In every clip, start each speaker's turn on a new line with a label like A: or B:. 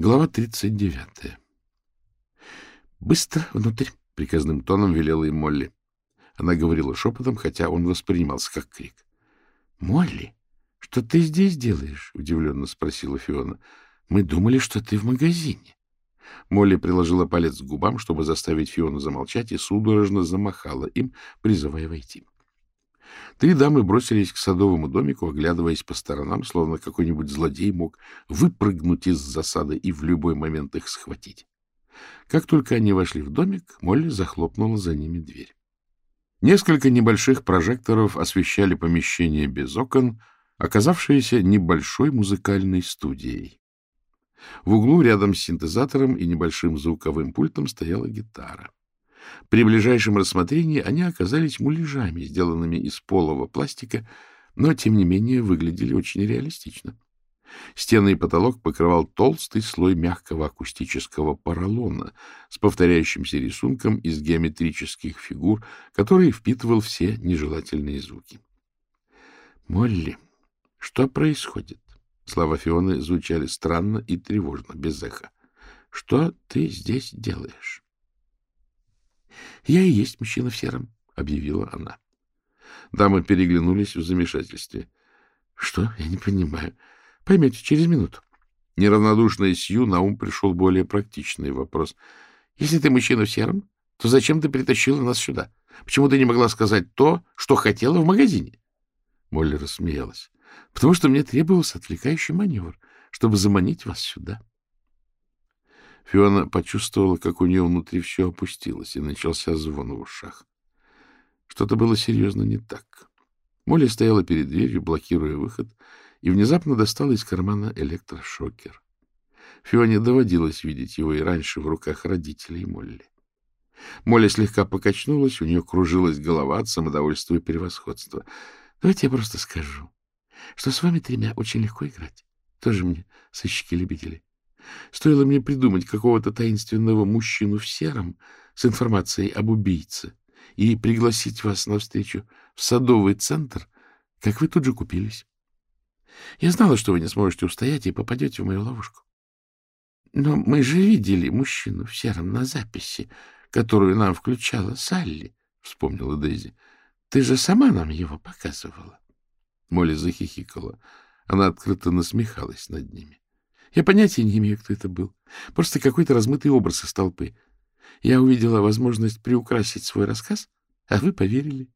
A: Глава 39. «Быстро внутрь!» — приказным тоном велела им Молли. Она говорила шепотом, хотя он воспринимался как крик. «Молли, что ты здесь делаешь?» — удивленно спросила Фиона. «Мы думали, что ты в магазине». Молли приложила палец к губам, чтобы заставить Фиону замолчать, и судорожно замахала им, призывая войти. Три дамы бросились к садовому домику, оглядываясь по сторонам, словно какой-нибудь злодей мог выпрыгнуть из засады и в любой момент их схватить. Как только они вошли в домик, Молли захлопнула за ними дверь. Несколько небольших прожекторов освещали помещение без окон, оказавшееся небольшой музыкальной студией. В углу рядом с синтезатором и небольшим звуковым пультом стояла гитара. При ближайшем рассмотрении они оказались муляжами, сделанными из полого пластика, но, тем не менее, выглядели очень реалистично. Стены и потолок покрывал толстый слой мягкого акустического поролона с повторяющимся рисунком из геометрических фигур, который впитывал все нежелательные звуки. «Молли, что происходит?» Слова Фионы звучали странно и тревожно, без эха. «Что ты здесь делаешь?» — Я и есть мужчина в сером, — объявила она. Дамы переглянулись в замешательстве. — Что? Я не понимаю. Поймете через минуту. Неравнодушная Сью на ум пришел более практичный вопрос. — Если ты мужчина в сером, то зачем ты притащила нас сюда? Почему ты не могла сказать то, что хотела в магазине? Молли рассмеялась. — Потому что мне требовался отвлекающий маневр, чтобы заманить вас сюда. — Фиона почувствовала, как у нее внутри все опустилось, и начался звон в ушах. Что-то было серьезно не так. Молли стояла перед дверью, блокируя выход, и внезапно достала из кармана электрошокер. Фионе доводилось видеть его и раньше в руках родителей Молли. Молли слегка покачнулась, у нее кружилась голова от самодовольства и превосходства. — Давайте я просто скажу, что с вами тремя очень легко играть. Тоже мне сыщики-любители. Стоило мне придумать какого-то таинственного мужчину в сером с информацией об убийце и пригласить вас на встречу в садовый центр, как вы тут же купились. Я знала, что вы не сможете устоять и попадете в мою ловушку. Но мы же видели мужчину в сером на записи, которую нам включала Салли, — вспомнила Дейзи. Ты же сама нам его показывала. Молли захихикала. Она открыто насмехалась над ними. Я понятия не имею, кто это был. Просто какой-то размытый образ из толпы. Я увидела возможность приукрасить свой рассказ, а вы поверили.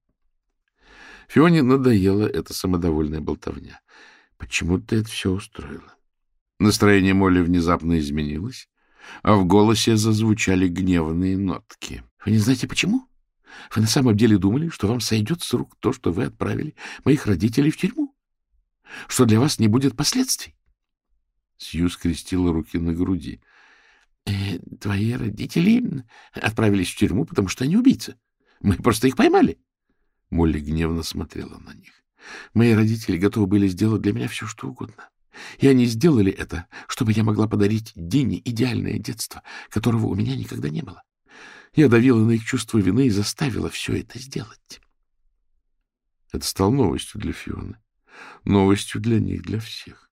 A: Фионе надоела эта самодовольная болтовня. Почему ты это все устроила? Настроение Молли внезапно изменилось, а в голосе зазвучали гневные нотки. — Вы не знаете, почему? Вы на самом деле думали, что вам сойдет с рук то, что вы отправили моих родителей в тюрьму? Что для вас не будет последствий? Сью скрестила руки на груди. «Э, — Твои родители отправились в тюрьму, потому что они убийцы. Мы просто их поймали. Молли гневно смотрела на них. Мои родители готовы были сделать для меня все, что угодно. И они сделали это, чтобы я могла подарить Дине идеальное детство, которого у меня никогда не было. Я давила на их чувство вины и заставила все это сделать. Это стало новостью для Фионы. Новостью для них, для всех. —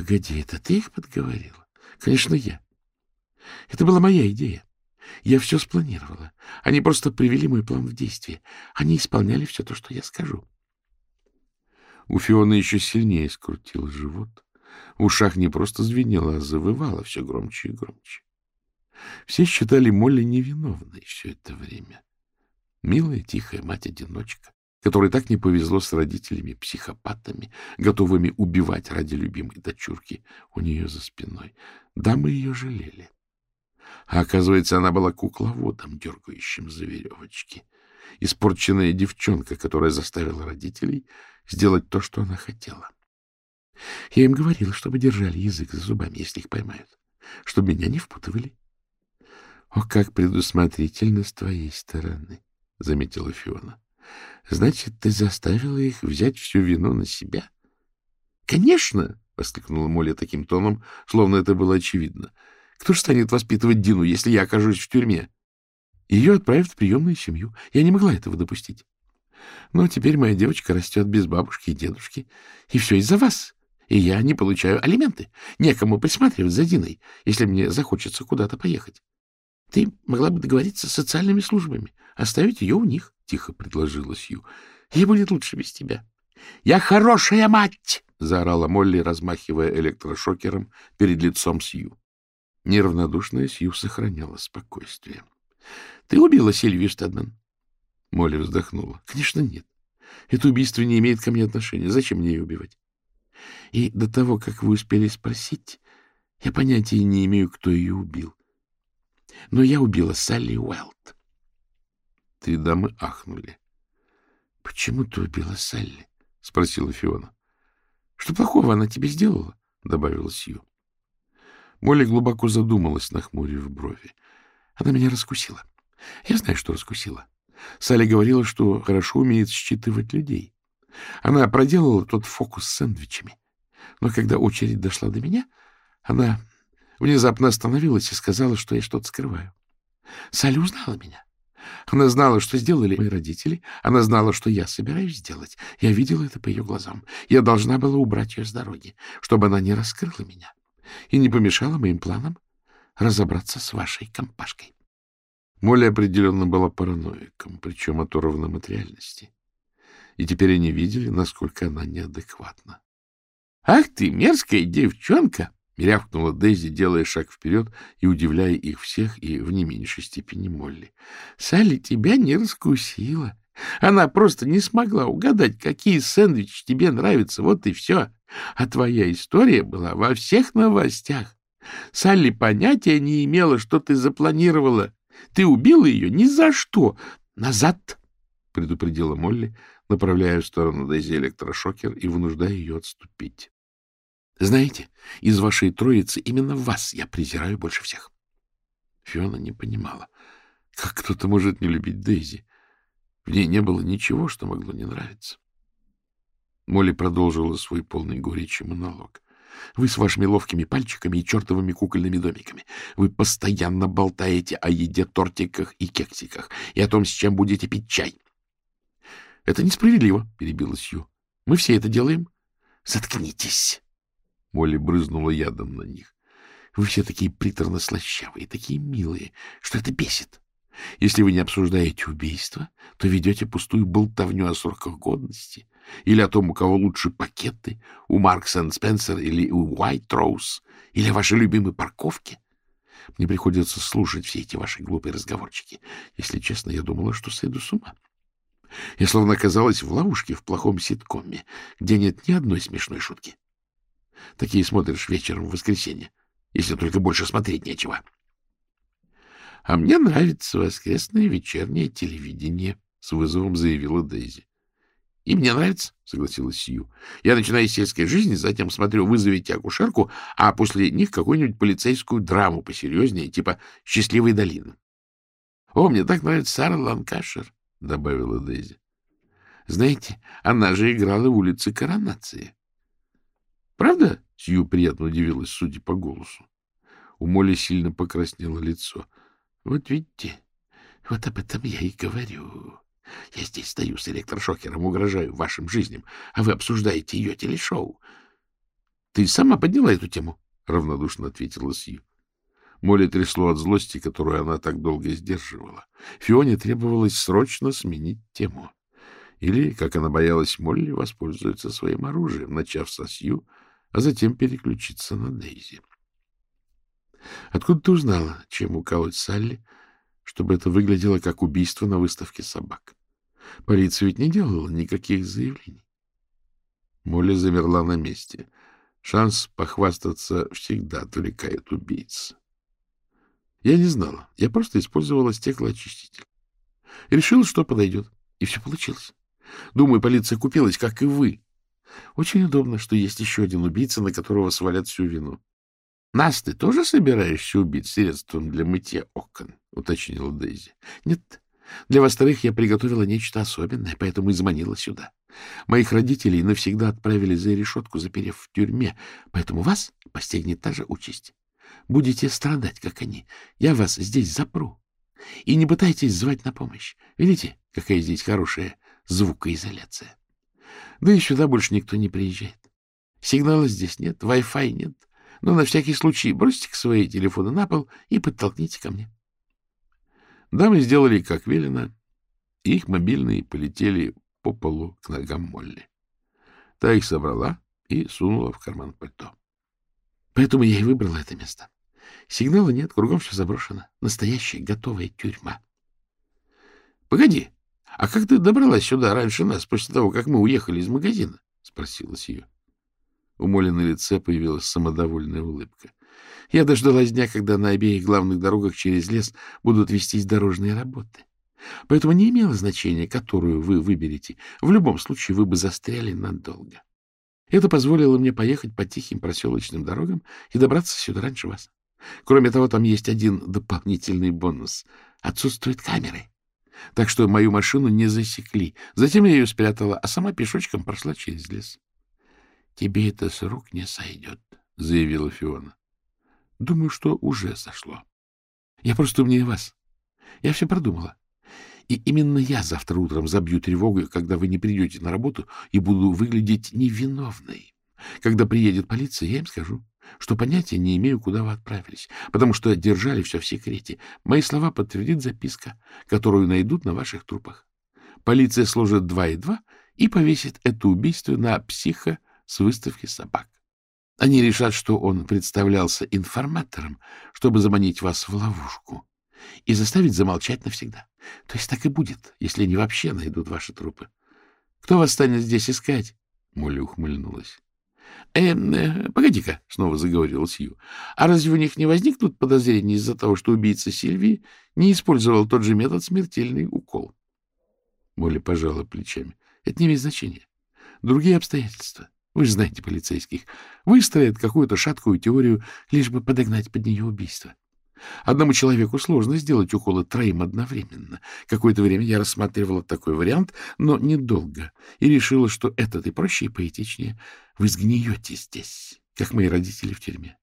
A: Погоди, это ты их подговорила? — Конечно, я. Это была моя идея. Я все спланировала. Они просто привели мой план в действие. Они исполняли все то, что я скажу. У Фионы еще сильнее скрутил живот. В ушах не просто звенело, а завывало все громче и громче. Все считали Молли невиновной все это время. Милая, тихая мать-одиночка, которой так не повезло с родителями-психопатами, готовыми убивать ради любимой дочурки у нее за спиной. Дамы ее жалели. А оказывается, она была кукловодом, дергающим за веревочки. Испорченная девчонка, которая заставила родителей сделать то, что она хотела. Я им говорила, чтобы держали язык за зубами, если их поймают, чтобы меня не впутывали. — О, как предусмотрительно с твоей стороны, — заметила Фиона. — Значит, ты заставила их взять всю вину на себя? — Конечно! — воскликнула Молли таким тоном, словно это было очевидно. — Кто же станет воспитывать Дину, если я окажусь в тюрьме? Ее отправят в приемную семью. Я не могла этого допустить. Но теперь моя девочка растет без бабушки и дедушки. И все из-за вас,
B: и я не получаю алименты. Некому присматривать за Диной, если мне захочется куда-то поехать. Ты могла бы договориться с социальными службами, оставить ее у них, — тихо предложила Сью. Ей будет лучше без тебя. — Я хорошая мать! — заорала Молли, размахивая электрошокером перед лицом Сью. Неравнодушная Сью сохраняла спокойствие. — Ты убила Сильвию Стедман? Молли вздохнула. — Конечно, нет. Это убийство не имеет ко мне отношения. Зачем мне ее убивать? И до того, как вы успели спросить, я понятия не имею, кто ее убил. Но я убила Салли Уэлт.
A: Три дамы ахнули.
B: — Почему ты убила Салли? — спросила Фиона. — Что плохого она тебе сделала? — добавила Сью.
A: Молли глубоко задумалась, нахмурив брови.
B: Она меня раскусила. Я знаю, что раскусила. Салли говорила, что хорошо умеет считывать людей. Она проделала тот фокус с сэндвичами. Но когда очередь дошла до меня, она внезапно остановилась и сказала, что я что-то скрываю. Салли узнала меня. Она знала, что сделали мои родители. Она знала, что я собираюсь сделать. Я видела это по ее глазам. Я должна была убрать ее с дороги, чтобы она не раскрыла меня и не помешала моим планам разобраться с вашей компашкой.
A: Молли определенно была параноиком, причем оторванным от реальности. И теперь они видели, насколько она неадекватна.
B: — Ах ты, мерзкая девчонка! — рявкнула Дейзи, делая шаг вперед и удивляя их всех и в не меньшей степени Молли. — Салли тебя не раскусила. Она просто не смогла угадать, какие сэндвичи тебе нравятся. Вот и все. А твоя история была во всех новостях. Салли понятия не имела, что ты запланировала. Ты убила ее ни за что. Назад! — предупредила Молли, направляя в сторону Дейзи электрошокер и вынуждая ее отступить. — Знаете, из вашей троицы именно вас я презираю больше всех. Фиона не понимала, как кто-то может не любить Дейзи. В ней не было ничего, что могло не нравиться. Молли продолжила свой полный горечи монолог. Вы с вашими ловкими пальчиками и чертовыми кукольными домиками. Вы постоянно болтаете о еде, тортиках и кексиках, и о том, с чем будете пить чай. — Это несправедливо, — перебила Сью. — Мы все это делаем. — Заткнитесь. Молли брызнула ядом на них. — Вы все такие приторно-слащавые, такие милые, что это бесит. Если вы не обсуждаете убийство, то ведете пустую болтовню о сроках годности или о том, у кого лучше пакеты, у Маркс энд Спенсер или у Уайт Роуз, или ваши любимые парковки. Мне приходится слушать все эти ваши глупые разговорчики. Если честно, я думала, что сойду с ума. Я словно оказалась в ловушке в плохом ситкоме, где нет ни одной смешной шутки. Такие смотришь вечером в воскресенье, если только больше смотреть нечего. — А мне нравится воскресное вечернее телевидение, — с вызовом заявила Дейзи. — И мне нравится, — согласилась Сью. — Я начинаю с сельской жизни, затем смотрю «Вызовите акушерку», а после них какую-нибудь полицейскую драму посерьезнее, типа «Счастливой долины». — О, мне так нравится Сара Ланкашер, — добавила Дейзи. — Знаете, она же играла улице Коронации. — Правда? — Сью приятно удивилась, судя по голосу. У Молли сильно покраснело лицо. — Вот видите, вот об этом я и говорю. Я здесь стою с электрошокером, угрожаю вашим жизням, а вы обсуждаете ее телешоу. — Ты сама подняла эту тему, — равнодушно ответила Сью. Молли трясло от злости, которую она так долго сдерживала. Фионе требовалось срочно сменить тему. Или, как она боялась, Молли воспользуется своим оружием, начав со Сью, а затем переключиться на Дейзи. — Откуда ты узнала, чем уколоть Салли, чтобы это выглядело как убийство на выставке собак? Полиция ведь не делала никаких заявлений. Молли замерла на месте. Шанс похвастаться всегда отвлекает убийц. Я не знала. Я просто использовала стеклоочиститель. Решила, что подойдет. И все получилось. Думаю, полиция купилась, как и вы. Очень удобно, что есть еще один убийца, на которого свалят всю вину. — Нас ты тоже собираешься убить средством для мытья окон? — уточнила Дейзи. — Нет, для вас вторых я приготовила нечто особенное, поэтому и заманила сюда. Моих родителей навсегда отправили за решетку, заперев в тюрьме, поэтому вас постигнет та же участь. Будете страдать, как они. Я вас здесь запру. И не пытайтесь звать на помощь. Видите, какая здесь хорошая звукоизоляция? Да и сюда больше никто не приезжает. Сигнала здесь нет, Wi-Fi нет. Но на всякий случай бросьте свои телефоны на пол и подтолкните ко мне.
A: Дамы сделали, как велено, и их мобильные полетели по полу к ногам Молли. Та их собрала и сунула в карман пальто.
B: Поэтому я и выбрала это место. Сигнала нет, кругом все заброшено. Настоящая готовая тюрьма.
A: — Погоди, а как ты добралась сюда раньше нас, после того, как мы уехали из магазина? — спросила Сью. У Моли на лице появилась самодовольная улыбка. Я дождалась дня, когда на обеих главных дорогах через лес будут вестись дорожные работы. Поэтому не имело значения, которую вы выберете. В любом случае вы бы застряли надолго. Это позволило мне поехать по тихим проселочным дорогам и добраться сюда раньше вас. Кроме того, там есть один дополнительный бонус. Отсутствуют камеры. Так что мою машину не засекли. Затем я ее спрятала, а сама пешочком прошла через лес. — Тебе это с рук не сойдет, — заявила Фиона. — Думаю, что уже сошло. Я просто умнее вас. Я все продумала. И именно я завтра утром забью тревогу, когда вы не придете на работу, и буду выглядеть невиновной. Когда приедет полиция, я им скажу, что понятия не имею, куда вы отправились, потому что держали все в секрете. Мои слова подтвердит записка, которую найдут на ваших трупах. Полиция сложит два и два и повесит это убийство на психа с выставки собак. Они решат, что он представлялся информатором, чтобы заманить вас в ловушку и заставить замолчать навсегда. То есть так и будет, если они вообще найдут ваши трупы. Кто вас станет здесь искать? Молли ухмыльнулась. «Э, э, погоди-ка, — снова заговорил Сью, — а разве у них не возникнут подозрений из-за того, что убийца Сильвии не использовал тот же метод смертельный укол? Молли пожала плечами. Это не имеет значения. Другие обстоятельства. Вы же знаете полицейских. Выстроят какую-то шаткую теорию, лишь бы подогнать под нее убийство. Одному человеку сложно сделать уколы троим одновременно. Какое-то время я рассматривала такой вариант, но недолго, и решила, что этот и проще, и поэтичнее. Вы сгниете здесь, как мои родители в тюрьме.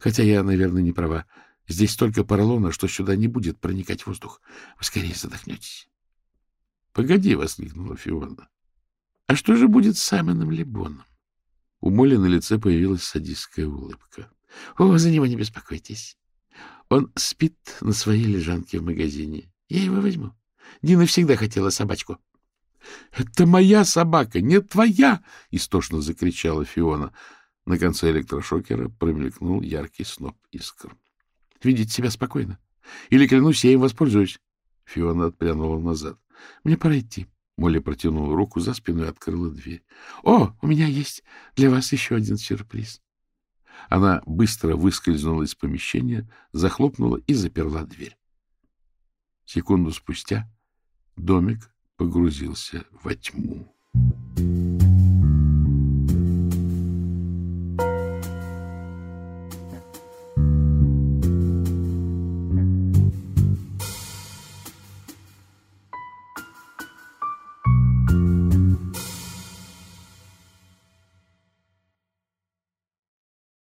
A: Хотя я, наверное, не права. Здесь столько поролона, что сюда не будет проникать воздух. Вы скорее задохнетесь. — Погоди, — воскликнула Фиона. — А что же будет с Саймоном Лебоном? У Молли на лице появилась садистская улыбка. — О, за него не беспокойтесь. Он спит на своей лежанке в магазине. Я его возьму. Дина всегда хотела собачку. — Это моя собака, не твоя! — истошно закричала Фиона. На конце электрошокера промелькнул яркий сноп искр. — Видите себя спокойно. Или, клянусь, я им воспользуюсь. Фиона отпрянула назад. — Мне пора идти. Молли протянула руку за спину и открыла дверь. — О, у меня есть для вас еще один сюрприз. Она быстро выскользнула из помещения, захлопнула и заперла дверь. Секунду спустя домик погрузился во тьму.